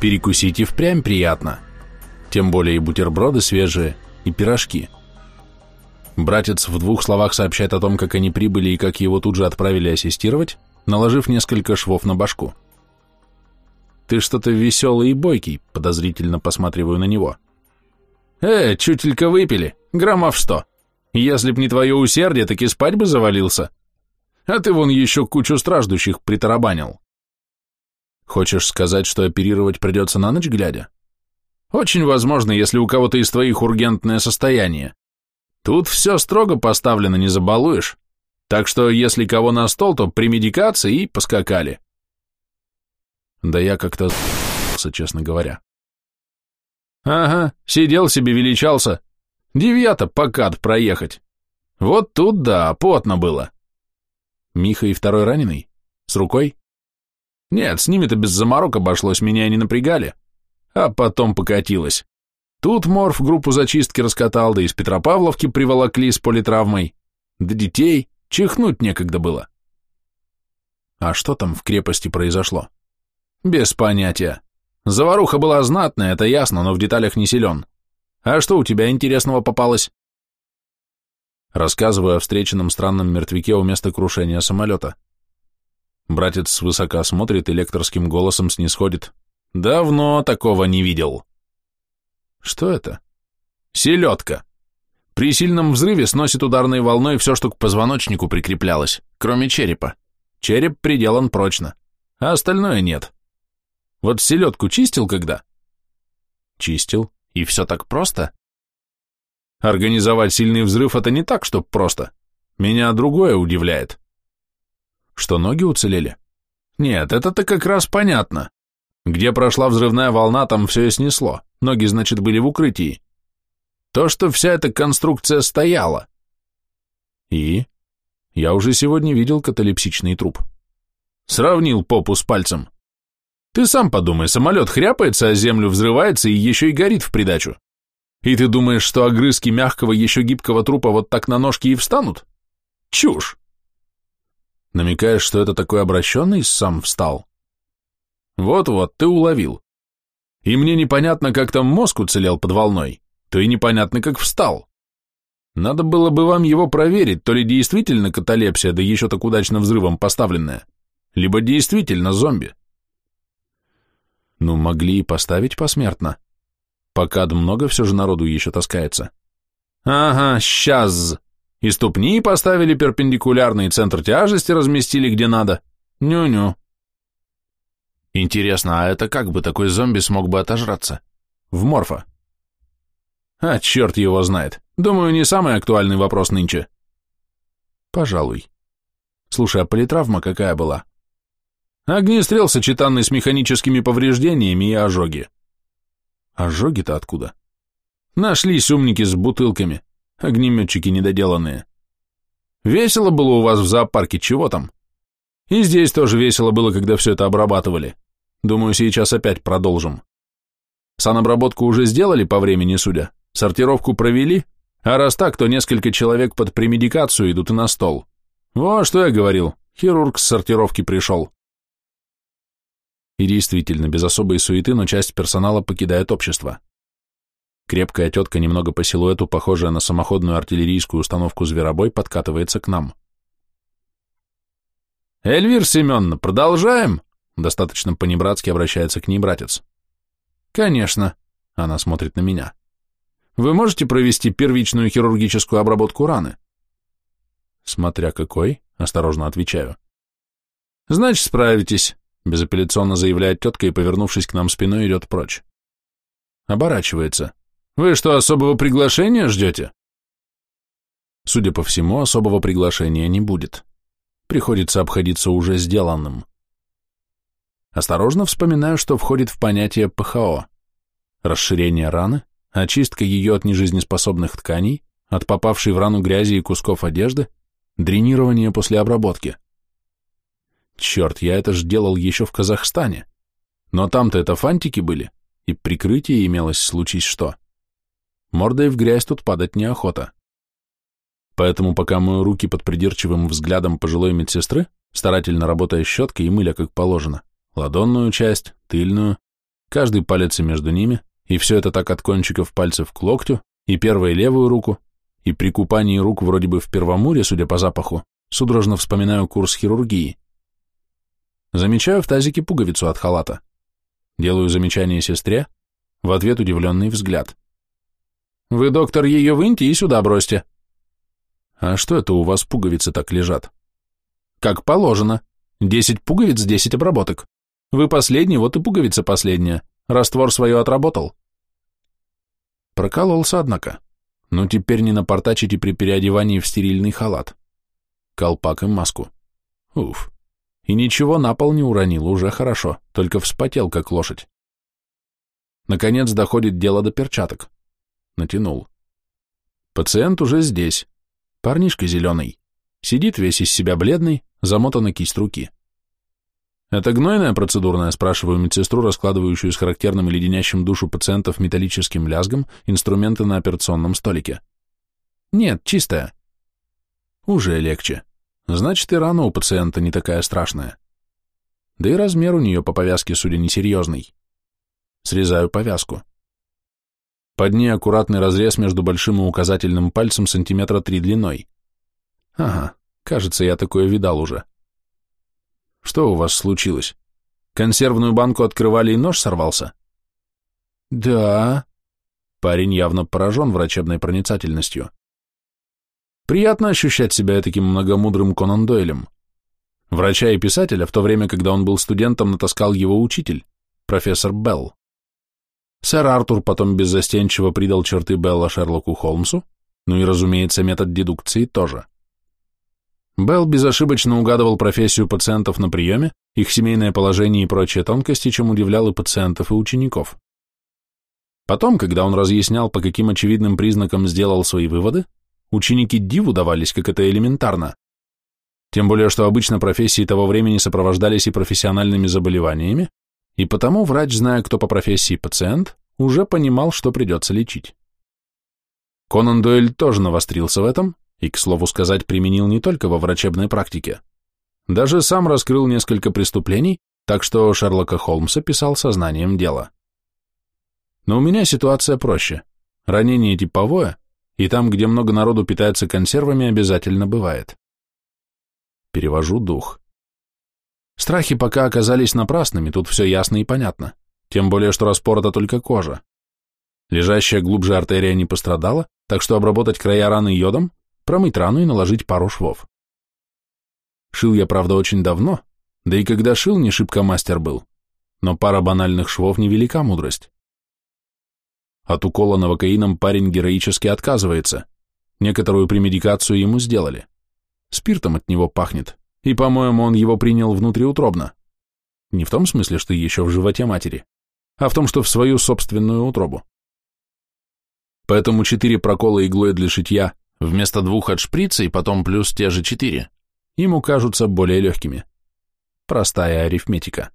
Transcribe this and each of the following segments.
Перекусить и впрямь приятно. Тем более и бутерброды свежие, и пирожки. Братец в двух словах сообщает о том, как они прибыли и как его тут же отправили ассистировать, наложив несколько швов на башку. «Ты что-то веселый и бойкий», — подозрительно посматриваю на него. «Э, чутелька выпили, граммов сто. Если б не твое усердие, так и спать бы завалился. А ты вон еще кучу страждущих притарабанил». «Хочешь сказать, что оперировать придется на ночь глядя?» «Очень возможно, если у кого-то из твоих ургентное состояние. Тут все строго поставлено, не забалуешь. Так что, если кого на стол, то при медикации и поскакали». Да я как-то честно говоря. Ага, сидел себе, величался. Девьята покат проехать. Вот тут да, потно было. Миха и второй раненый? С рукой? Нет, с ними-то без заморок обошлось, меня и не напрягали. А потом покатилось. Тут Морф группу зачистки раскатал, да из Петропавловки приволокли с политравмой. Да детей чихнуть некогда было. А что там в крепости произошло? Без понятия. Заваруха была знатная, это ясно, но в деталях не силен. А что у тебя интересного попалось? Рассказываю о встреченном странном мертвяке у места крушения самолета. Братец свысока смотрит и лекторским голосом снисходит. Давно такого не видел. Что это? Селедка. При сильном взрыве сносит ударной волной все, что к позвоночнику прикреплялось, кроме черепа. Череп приделан прочно, а остальное нет. Вот селедку чистил когда? Чистил. И все так просто? Организовать сильный взрыв это не так, чтоб просто. Меня другое удивляет. Что ноги уцелели? Нет, это-то как раз понятно. Где прошла взрывная волна, там все и снесло. Ноги, значит, были в укрытии. То, что вся эта конструкция стояла. И? Я уже сегодня видел каталепсичный труп. Сравнил попу с пальцем. Ты сам подумай, самолет хряпается, а землю взрывается и еще и горит в придачу. И ты думаешь, что огрызки мягкого, еще гибкого трупа вот так на ножки и встанут? Чушь! Намекаешь, что это такой обращенный сам встал? Вот-вот, ты уловил. И мне непонятно, как там мозг уцелел под волной, то и непонятно, как встал. Надо было бы вам его проверить, то ли действительно каталепсия, да еще так удачно взрывом поставленная, либо действительно зомби. Ну, могли и поставить посмертно. Пока много все же народу еще таскается. Ага, сейчас. И ступни поставили перпендикулярно, и центр тяжести разместили где надо. Ню-ню. Интересно, а это как бы такой зомби смог бы отожраться? В морфа. А черт его знает. Думаю, не самый актуальный вопрос нынче. Пожалуй. Слушай, а политравма какая была? Огнестрел, сочетанный с механическими повреждениями и ожоги. Ожоги-то откуда? Нашлись умники с бутылками, огнеметчики недоделанные. Весело было у вас в зоопарке, чего там? И здесь тоже весело было, когда все это обрабатывали. Думаю, сейчас опять продолжим. Санобработку уже сделали по времени, судя, сортировку провели, а раз так, то несколько человек под премедикацию идут и на стол. Во, что я говорил, хирург с сортировки пришел. И действительно, без особой суеты, но часть персонала покидает общество. Крепкая тетка, немного по силуэту, похожая на самоходную артиллерийскую установку «Зверобой», подкатывается к нам. «Эльвир Семеновна, продолжаем?» Достаточно понебратски обращается к ней братец. «Конечно», — она смотрит на меня. «Вы можете провести первичную хирургическую обработку раны?» «Смотря какой», — осторожно отвечаю. «Значит, справитесь. Безапелляционно заявляет тетка и, повернувшись к нам спиной, идет прочь. Оборачивается. «Вы что, особого приглашения ждете?» Судя по всему, особого приглашения не будет. Приходится обходиться уже сделанным. Осторожно вспоминаю, что входит в понятие ПХО. Расширение раны, очистка ее от нежизнеспособных тканей, от попавшей в рану грязи и кусков одежды, дренирование после обработки. Черт, я это ж делал еще в Казахстане. Но там-то это фантики были, и прикрытие имелось, случись что. Мордой в грязь тут падать неохота. Поэтому пока мою руки под придирчивым взглядом пожилой медсестры, старательно работая щеткой и мыля как положено, ладонную часть, тыльную, каждый палец и между ними, и все это так от кончиков пальцев к локтю, и первую левую руку, и при купании рук вроде бы в первомуре, судя по запаху, судорожно вспоминаю курс хирургии. Замечаю в тазике пуговицу от халата. Делаю замечание сестре, в ответ удивленный взгляд. «Вы, доктор, ее выньте и сюда бросьте». «А что это у вас пуговицы так лежат?» «Как положено. Десять пуговиц, десять обработок. Вы последний, вот и пуговица последняя. Раствор свое отработал». Прокололся, однако. Ну, теперь не напортачите при переодевании в стерильный халат. Колпак и маску. Уф. И ничего на пол не уронил, уже хорошо, только вспотел, как лошадь. Наконец доходит дело до перчаток. Натянул. Пациент уже здесь. Парнишка зеленый. Сидит весь из себя бледный, замотана кисть руки. «Это гнойная процедурная?» – спрашиваю медсестру, раскладывающую с характерным леденящим душу пациентов металлическим лязгом инструменты на операционном столике. «Нет, чистая». «Уже легче. Значит, и рана у пациента не такая страшная. Да и размер у нее по повязке, судя, несерьезный. Срезаю повязку. Под ней аккуратный разрез между большим и указательным пальцем сантиметра три длиной. Ага, кажется, я такое видал уже. Что у вас случилось? Консервную банку открывали и нож сорвался? Да. Парень явно поражен врачебной проницательностью. Приятно ощущать себя таким многомудрым Конан Дойлем. Врача и писателя в то время, когда он был студентом, натаскал его учитель, профессор Белл. Сэр Артур потом беззастенчиво придал черты Белла Шерлоку Холмсу, ну и, разумеется, метод дедукции тоже. Белл безошибочно угадывал профессию пациентов на приеме, их семейное положение и прочие тонкости, чем удивлял и пациентов, и учеников. Потом, когда он разъяснял, по каким очевидным признакам сделал свои выводы, ученики диву давались, как это элементарно. Тем более, что обычно профессии того времени сопровождались и профессиональными заболеваниями, и потому врач, зная, кто по профессии пациент, уже понимал, что придется лечить. Конан Дойль тоже навострился в этом и, к слову сказать, применил не только во врачебной практике. Даже сам раскрыл несколько преступлений, так что Шерлока Холмса писал сознанием дела. Но у меня ситуация проще. Ранение типовое, и там, где много народу питается консервами, обязательно бывает. Перевожу дух. Страхи пока оказались напрасными, тут все ясно и понятно. Тем более, что распорота только кожа. Лежащая глубже артерия не пострадала, так что обработать края раны йодом промыть рану и наложить пару швов. Шил я, правда, очень давно, да и когда шил, не шибко мастер был, но пара банальных швов невелика мудрость. От укола новокаином парень героически отказывается, некоторую премедикацию ему сделали. Спиртом от него пахнет, и, по-моему, он его принял внутриутробно. Не в том смысле, что еще в животе матери, а в том, что в свою собственную утробу. Поэтому четыре прокола иглой для шитья Вместо двух от шприца и потом плюс те же четыре, ему кажутся более легкими. Простая арифметика.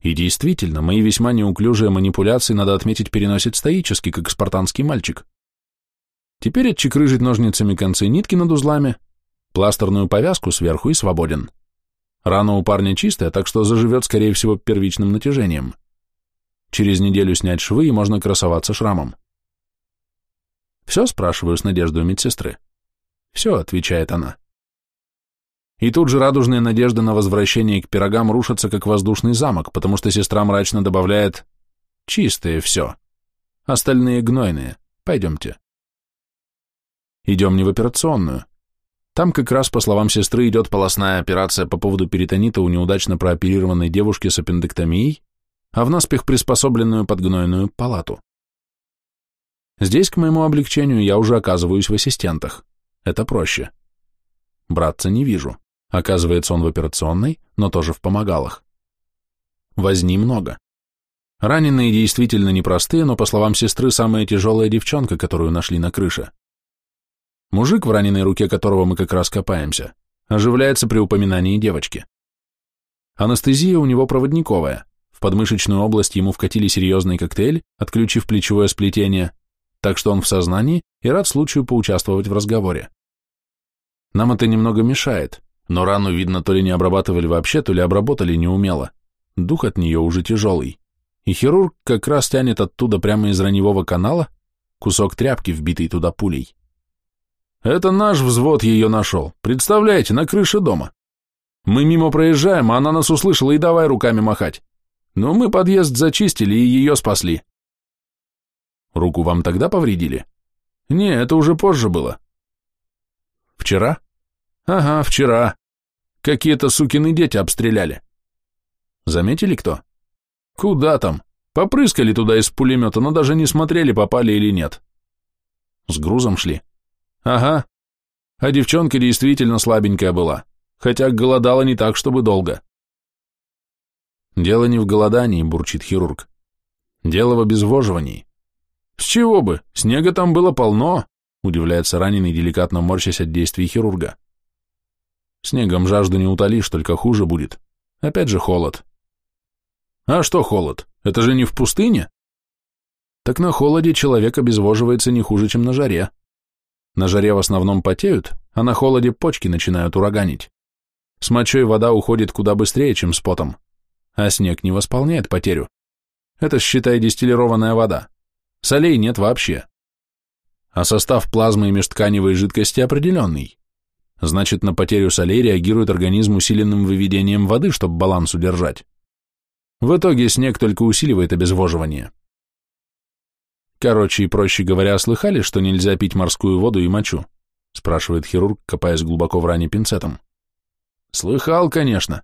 И действительно, мои весьма неуклюжие манипуляции, надо отметить, переносит стоически, как спартанский мальчик. Теперь отчекрыжить ножницами концы нитки над узлами, пластерную повязку сверху и свободен. Рана у парня чистая, так что заживет, скорее всего, первичным натяжением. Через неделю снять швы, и можно красоваться шрамом. «Все?» – спрашиваю с надеждой у медсестры. «Все», – отвечает она. И тут же радужные надежды на возвращение к пирогам рушатся, как воздушный замок, потому что сестра мрачно добавляет «чистые все, остальные гнойные, пойдемте». Идем не в операционную. Там как раз, по словам сестры, идет полостная операция по поводу перитонита у неудачно прооперированной девушки с аппендэктомией, а в наспех приспособленную под гнойную палату. Здесь, к моему облегчению, я уже оказываюсь в ассистентах. Это проще. Братца не вижу. Оказывается, он в операционной, но тоже в помогалах. Возни много. Раненые действительно непростые, но, по словам сестры, самая тяжелая девчонка, которую нашли на крыше. Мужик, в раненой руке которого мы как раз копаемся, оживляется при упоминании девочки. Анестезия у него проводниковая. В подмышечную область ему вкатили серьезный коктейль, отключив плечевое сплетение, так что он в сознании и рад случаю поучаствовать в разговоре. Нам это немного мешает, но рану, видно, то ли не обрабатывали вообще, то ли обработали неумело. Дух от нее уже тяжелый. и хирург как раз тянет оттуда прямо из раневого канала кусок тряпки, вбитый туда пулей. Это наш взвод ее нашел, представляете, на крыше дома. Мы мимо проезжаем, а она нас услышала и давай руками махать. Но мы подъезд зачистили и ее спасли. Руку вам тогда повредили? Не, это уже позже было. Вчера? Ага, вчера. Какие-то сукины дети обстреляли. Заметили кто? Куда там? Попрыскали туда из пулемета, но даже не смотрели, попали или нет. С грузом шли? Ага. А девчонка действительно слабенькая была, хотя голодала не так, чтобы долго. Дело не в голодании, бурчит хирург. Дело в обезвоживании. С чего бы? Снега там было полно, удивляется раненый, деликатно морщась от действий хирурга. Снегом жажду не утолишь, только хуже будет. Опять же холод. А что холод? Это же не в пустыне? Так на холоде человек обезвоживается не хуже, чем на жаре. На жаре в основном потеют, а на холоде почки начинают ураганить. С мочой вода уходит куда быстрее, чем с потом, а снег не восполняет потерю. Это, считай, дистиллированная вода. Солей нет вообще. А состав плазмы и межтканевой жидкости определенный. Значит, на потерю солей реагирует организм усиленным выведением воды, чтобы баланс удержать. В итоге снег только усиливает обезвоживание. Короче и проще говоря, слыхали, что нельзя пить морскую воду и мочу? Спрашивает хирург, копаясь глубоко в ране пинцетом. Слыхал, конечно.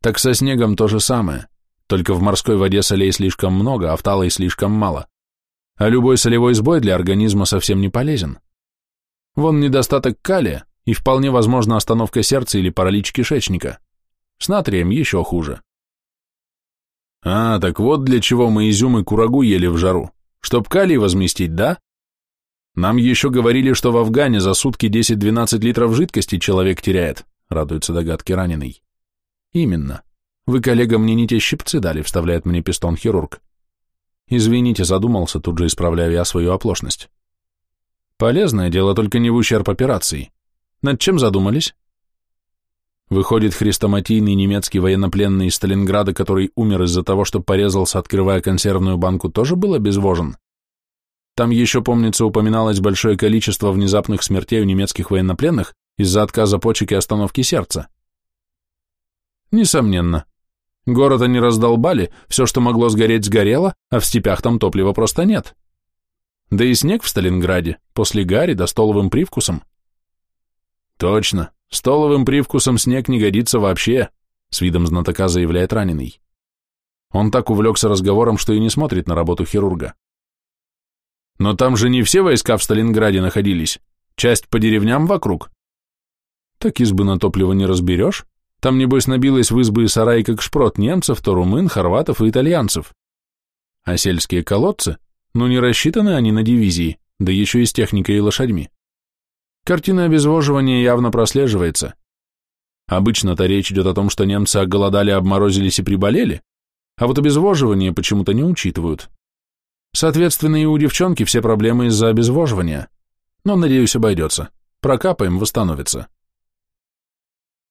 Так со снегом то же самое, только в морской воде солей слишком много, а в талой слишком мало. А любой солевой сбой для организма совсем не полезен. Вон недостаток калия и вполне возможно остановка сердца или паралич кишечника. С натрием еще хуже. А, так вот для чего мы изюм и курагу ели в жару. Чтоб калий возместить, да? Нам еще говорили, что в Афгане за сутки 10-12 литров жидкости человек теряет, радуется догадки раненый. Именно. Вы, коллега, мне не те щипцы дали, вставляет мне пистон хирург. Извините, задумался, тут же исправляю я свою оплошность. Полезное дело, только не в ущерб операции. Над чем задумались? Выходит, хрестоматийный немецкий военнопленный из Сталинграда, который умер из-за того, что порезался, открывая консервную банку, тоже был обезвожен? Там еще, помнится, упоминалось большое количество внезапных смертей у немецких военнопленных из-за отказа почек и остановки сердца. Несомненно. Город они раздолбали, все, что могло сгореть, сгорело, а в степях там топлива просто нет. Да и снег в Сталинграде, после гари да столовым привкусом. Точно, Столовым привкусом снег не годится вообще, с видом знатока заявляет раненый. Он так увлекся разговором, что и не смотрит на работу хирурга. Но там же не все войска в Сталинграде находились, часть по деревням вокруг. Так избы на топливо не разберешь. Там, небось, набилось в избы и сараи как шпрот немцев, то румын, хорватов и итальянцев. А сельские колодцы, ну не рассчитаны они на дивизии, да еще и с техникой и лошадьми. Картина обезвоживания явно прослеживается. Обычно-то речь идет о том, что немцы оголодали, обморозились и приболели, а вот обезвоживание почему-то не учитывают. Соответственно, и у девчонки все проблемы из-за обезвоживания. Но, надеюсь, обойдется. Прокапаем, восстановится.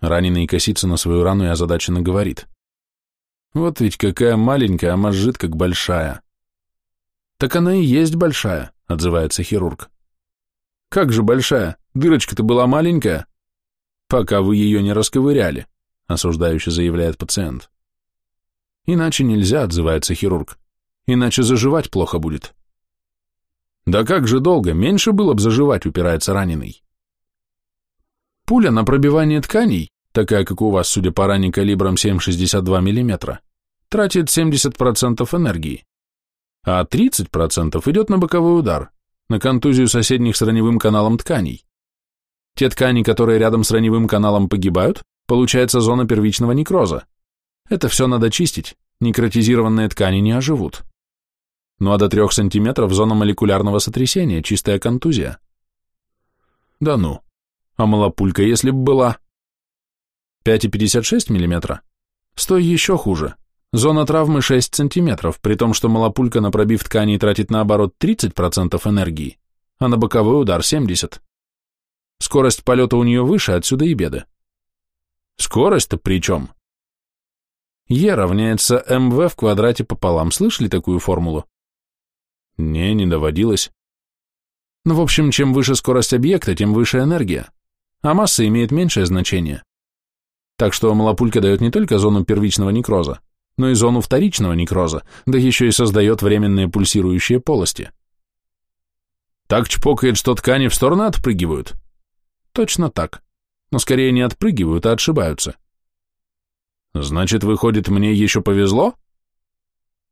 Раненый косится на свою рану и озадаченно говорит. Вот ведь какая маленькая, а мозжит как большая. Так она и есть большая, отзывается хирург. Как же большая? Дырочка-то была маленькая. Пока вы ее не расковыряли, осуждающе заявляет пациент. Иначе нельзя, отзывается хирург. Иначе заживать плохо будет. Да как же долго, меньше было бы заживать, упирается раненый. Пуля на пробивание тканей, такая как у вас, судя по ране калибром 7,62 мм, тратит 70% энергии, а 30% идет на боковой удар, на контузию соседних с раневым каналом тканей. Те ткани, которые рядом с раневым каналом погибают, получается зона первичного некроза. Это все надо чистить, некротизированные ткани не оживут. Ну а до 3 сантиметров зона молекулярного сотрясения, чистая контузия. Да ну, а малопулька если бы была? 5,56 мм? Стой еще хуже. Зона травмы 6 см, при том, что малопулька на пробив ткани тратит наоборот 30% энергии, а на боковой удар 70%. Скорость полета у нее выше, отсюда и беды. Скорость-то при чем? Е равняется МВ в квадрате пополам. Слышали такую формулу? Не, не доводилось. Ну, в общем, чем выше скорость объекта, тем выше энергия, а масса имеет меньшее значение. Так что малопулька дает не только зону первичного некроза, но и зону вторичного некроза, да еще и создает временные пульсирующие полости. Так чпокает, что ткани в стороны отпрыгивают? Точно так. Но скорее не отпрыгивают, а отшибаются. Значит, выходит, мне еще повезло?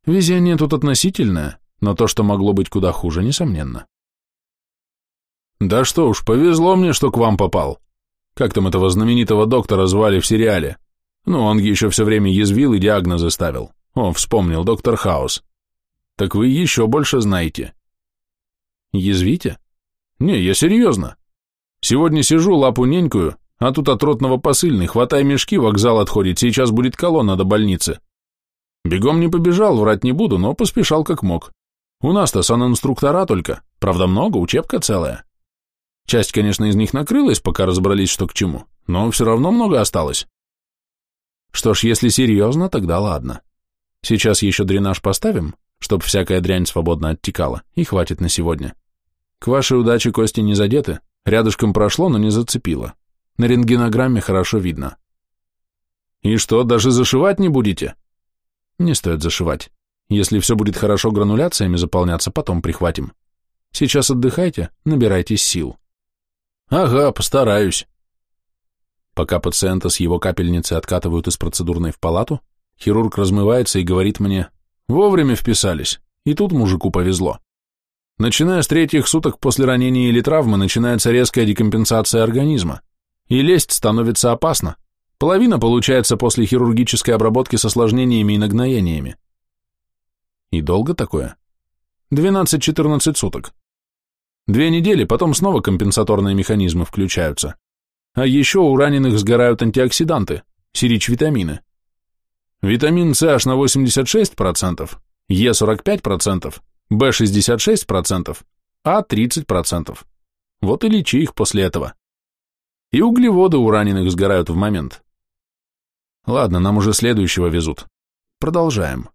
Везение тут относительное, но то, что могло быть куда хуже, несомненно. Да что уж, повезло мне, что к вам попал. Как там этого знаменитого доктора звали в сериале? Ну, он еще все время язвил и диагнозы ставил. О, вспомнил, доктор Хаус. Так вы еще больше знаете. Язвите? Не, я серьезно. Сегодня сижу, лапу ненькую, а тут от ротного посыльный, хватай мешки, вокзал отходит, сейчас будет колонна до больницы. Бегом не побежал, врать не буду, но поспешал как мог. У нас-то санинструктора только, правда много, учебка целая. Часть, конечно, из них накрылась, пока разобрались, что к чему, но все равно много осталось. Что ж, если серьезно, тогда ладно. Сейчас еще дренаж поставим, чтоб всякая дрянь свободно оттекала, и хватит на сегодня. К вашей удаче кости не задеты, рядышком прошло, но не зацепило. На рентгенограмме хорошо видно. И что, даже зашивать не будете? Не стоит зашивать. Если все будет хорошо грануляциями заполняться, потом прихватим. Сейчас отдыхайте, набирайтесь сил. Ага, постараюсь. Пока пациента с его капельницы откатывают из процедурной в палату, хирург размывается и говорит мне, вовремя вписались, и тут мужику повезло. Начиная с третьих суток после ранения или травмы начинается резкая декомпенсация организма и лезть становится опасно. Половина получается после хирургической обработки с осложнениями и нагноениями. И долго такое? 12-14 суток. Две недели, потом снова компенсаторные механизмы включаются. А еще у раненых сгорают антиоксиданты, сирич-витамины. Витамин С аж на 86%, Е 45%, В 66%, А 30%. Вот и лечи их после этого. И углеводы у раненых сгорают в момент. Ладно, нам уже следующего везут. Продолжаем.